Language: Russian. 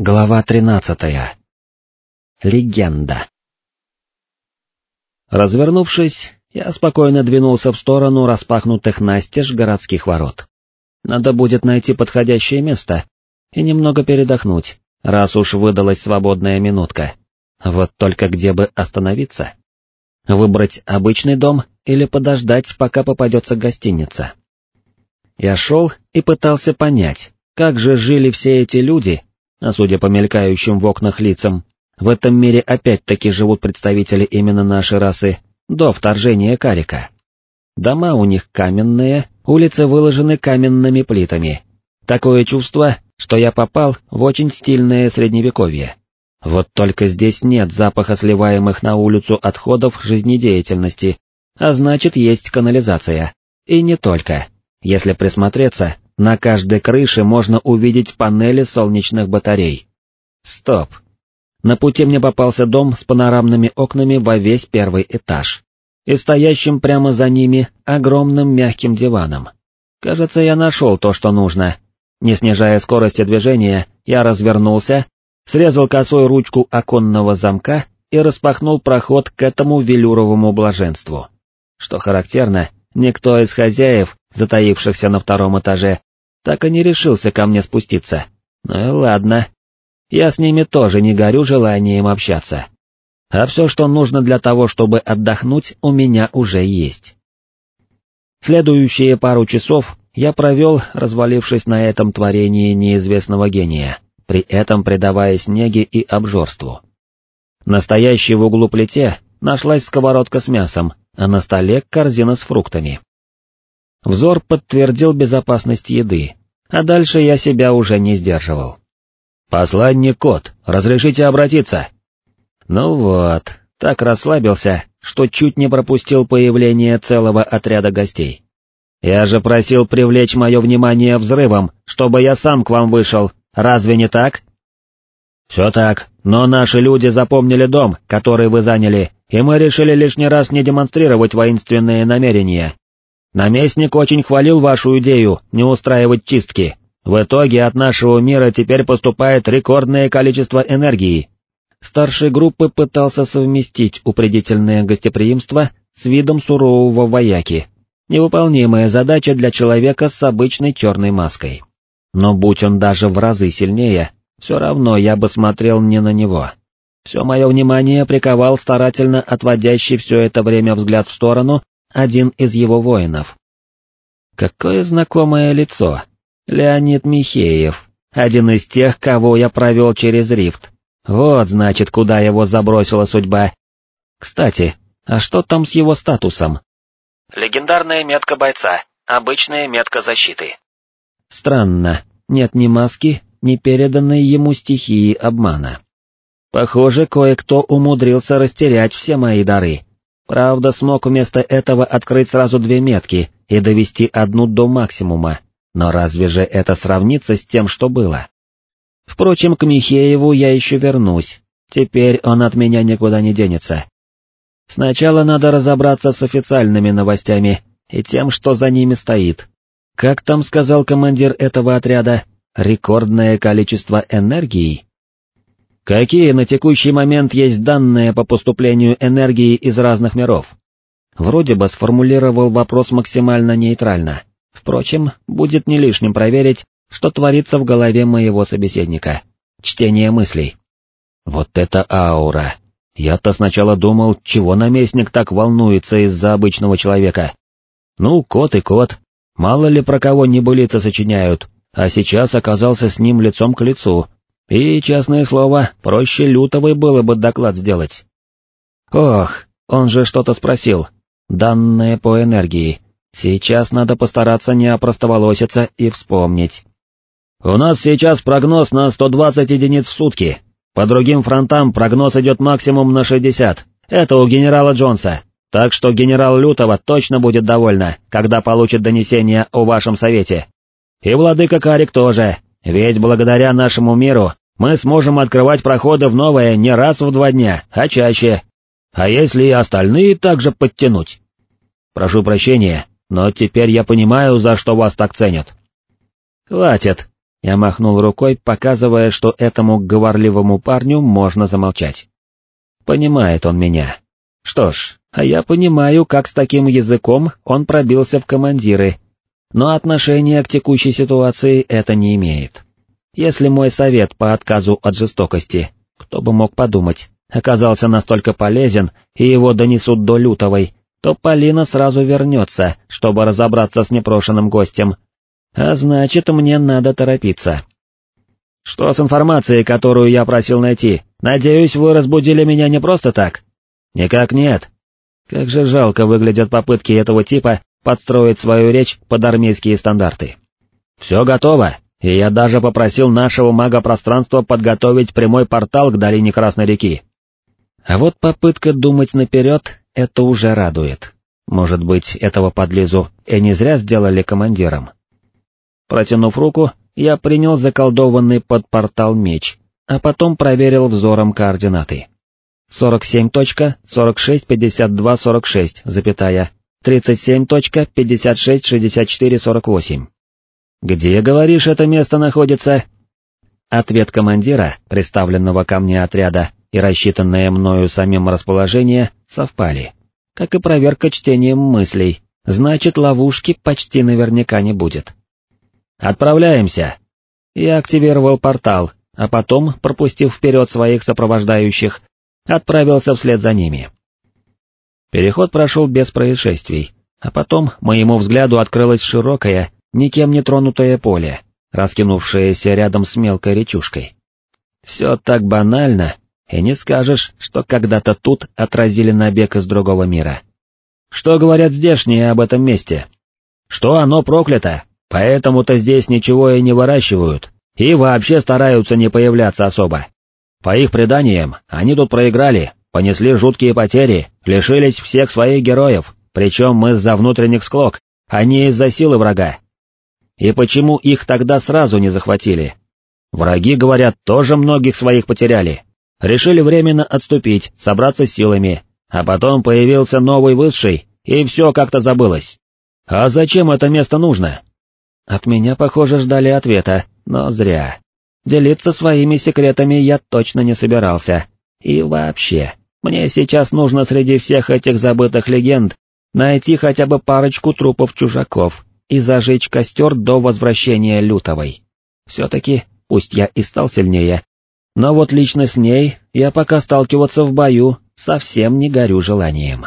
Глава тринадцатая. Легенда. Развернувшись, я спокойно двинулся в сторону распахнутых настежь городских ворот. Надо будет найти подходящее место и немного передохнуть, раз уж выдалась свободная минутка. Вот только где бы остановиться? Выбрать обычный дом или подождать, пока попадется гостиница? Я шел и пытался понять, как же жили все эти люди, а судя по мелькающим в окнах лицам, в этом мире опять-таки живут представители именно нашей расы, до вторжения Карика. Дома у них каменные, улицы выложены каменными плитами. Такое чувство, что я попал в очень стильное средневековье. Вот только здесь нет запаха сливаемых на улицу отходов жизнедеятельности, а значит есть канализация. И не только. Если присмотреться, на каждой крыше можно увидеть панели солнечных батарей. Стоп. На пути мне попался дом с панорамными окнами во весь первый этаж. И стоящим прямо за ними огромным мягким диваном. Кажется, я нашел то, что нужно. Не снижая скорости движения, я развернулся, срезал косой ручку оконного замка и распахнул проход к этому велюровому блаженству. Что характерно, никто из хозяев, затаившихся на втором этаже, так и не решился ко мне спуститься. Ну и ладно. Я с ними тоже не горю желанием общаться. А все, что нужно для того, чтобы отдохнуть, у меня уже есть. Следующие пару часов я провел, развалившись на этом творении неизвестного гения, при этом предаваясь неге и обжорству. Настоящей в углу плите нашлась сковородка с мясом, а на столе корзина с фруктами. Взор подтвердил безопасность еды, а дальше я себя уже не сдерживал. «Посланник Кот, разрешите обратиться?» Ну вот, так расслабился, что чуть не пропустил появление целого отряда гостей. Я же просил привлечь мое внимание взрывом, чтобы я сам к вам вышел, разве не так? Все так, но наши люди запомнили дом, который вы заняли, и мы решили лишний раз не демонстрировать воинственные намерения, Наместник очень хвалил вашу идею не устраивать чистки. В итоге от нашего мира теперь поступает рекордное количество энергии. Старший группы пытался совместить упредительное гостеприимство с видом сурового вояки. Невыполнимая задача для человека с обычной черной маской. Но будь он даже в разы сильнее, все равно я бы смотрел не на него. Все мое внимание приковал старательно отводящий все это время взгляд в сторону один из его воинов. Какое знакомое лицо. Леонид Михеев, один из тех, кого я провел через рифт. Вот, значит, куда его забросила судьба. Кстати, а что там с его статусом? Легендарная метка бойца, обычная метка защиты. Странно, нет ни маски, ни переданной ему стихии обмана. Похоже, кое-кто умудрился растерять все мои дары. Правда, смог вместо этого открыть сразу две метки и довести одну до максимума, но разве же это сравнится с тем, что было? Впрочем, к Михееву я еще вернусь, теперь он от меня никуда не денется. Сначала надо разобраться с официальными новостями и тем, что за ними стоит. Как там сказал командир этого отряда, рекордное количество энергии? Какие на текущий момент есть данные по поступлению энергии из разных миров? Вроде бы сформулировал вопрос максимально нейтрально. Впрочем, будет не лишним проверить, что творится в голове моего собеседника. Чтение мыслей. Вот это аура. Я-то сначала думал, чего наместник так волнуется из-за обычного человека. Ну, кот и кот, мало ли про кого небылицы сочиняют, а сейчас оказался с ним лицом к лицу, и, честное слово, проще лютовой было бы доклад сделать. Ох, он же что-то спросил. Данные по энергии. Сейчас надо постараться не опростоволоситься и вспомнить. У нас сейчас прогноз на 120 единиц в сутки. По другим фронтам прогноз идет максимум на 60. Это у генерала Джонса. Так что генерал Лютова точно будет довольна, когда получит донесение о вашем совете. И владыка Карик тоже, ведь благодаря нашему миру мы сможем открывать проходы в новое не раз в два дня, а чаще. А если и остальные также подтянуть? Прошу прощения, но теперь я понимаю, за что вас так ценят. Хватит, Я махнул рукой, показывая, что этому говорливому парню можно замолчать. Понимает он меня. Что ж, а я понимаю, как с таким языком он пробился в командиры, но отношения к текущей ситуации это не имеет. Если мой совет по отказу от жестокости, кто бы мог подумать, оказался настолько полезен и его донесут до Лютовой, то Полина сразу вернется, чтобы разобраться с непрошенным гостем. А значит, мне надо торопиться. Что с информацией, которую я просил найти? Надеюсь, вы разбудили меня не просто так? Никак нет. Как же жалко выглядят попытки этого типа подстроить свою речь под армейские стандарты. Все готово, и я даже попросил нашего мага пространства подготовить прямой портал к долине Красной реки. А вот попытка думать наперед — это уже радует. Может быть, этого подлизу и не зря сделали командиром. Протянув руку, я принял заколдованный под портал меч, а потом проверил взором координаты. 47.465246, запятая, 37.566448. «Где, говоришь, это место находится?» Ответ командира, представленного ко мне отряда, и рассчитанное мною самим расположение совпали. Как и проверка чтением мыслей, значит ловушки почти наверняка не будет. «Отправляемся!» Я активировал портал, а потом, пропустив вперед своих сопровождающих, отправился вслед за ними. Переход прошел без происшествий, а потом моему взгляду открылось широкое, никем не тронутое поле, раскинувшееся рядом с мелкой речушкой. Все так банально, и не скажешь, что когда-то тут отразили набег из другого мира. Что говорят здешние об этом месте? Что оно проклято, поэтому-то здесь ничего и не выращивают, и вообще стараются не появляться особо. По их преданиям, они тут проиграли, понесли жуткие потери, лишились всех своих героев, причем из-за внутренних склок, а не из-за силы врага. И почему их тогда сразу не захватили? Враги, говорят, тоже многих своих потеряли. Решили временно отступить, собраться силами, а потом появился новый высший, и все как-то забылось. А зачем это место нужно? От меня, похоже, ждали ответа, но зря. Делиться своими секретами я точно не собирался. И вообще, мне сейчас нужно среди всех этих забытых легенд найти хотя бы парочку трупов чужаков и зажечь костер до возвращения Лютовой. Все-таки, пусть я и стал сильнее, но вот лично с ней я пока сталкиваться в бою совсем не горю желанием.